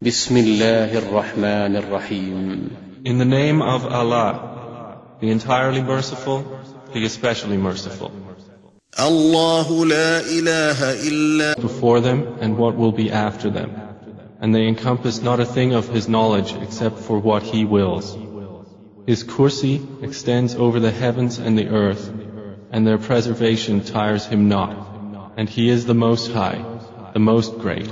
بسم الله الرحمن In the name of Allah, the entirely merciful, the especially merciful. الله لا إله إلا Before them and what will be after them. And they encompass not a thing of His knowledge except for what He wills. His kursi extends over the heavens and the earth, and their preservation tires Him not. And He is the Most High, the Most Great.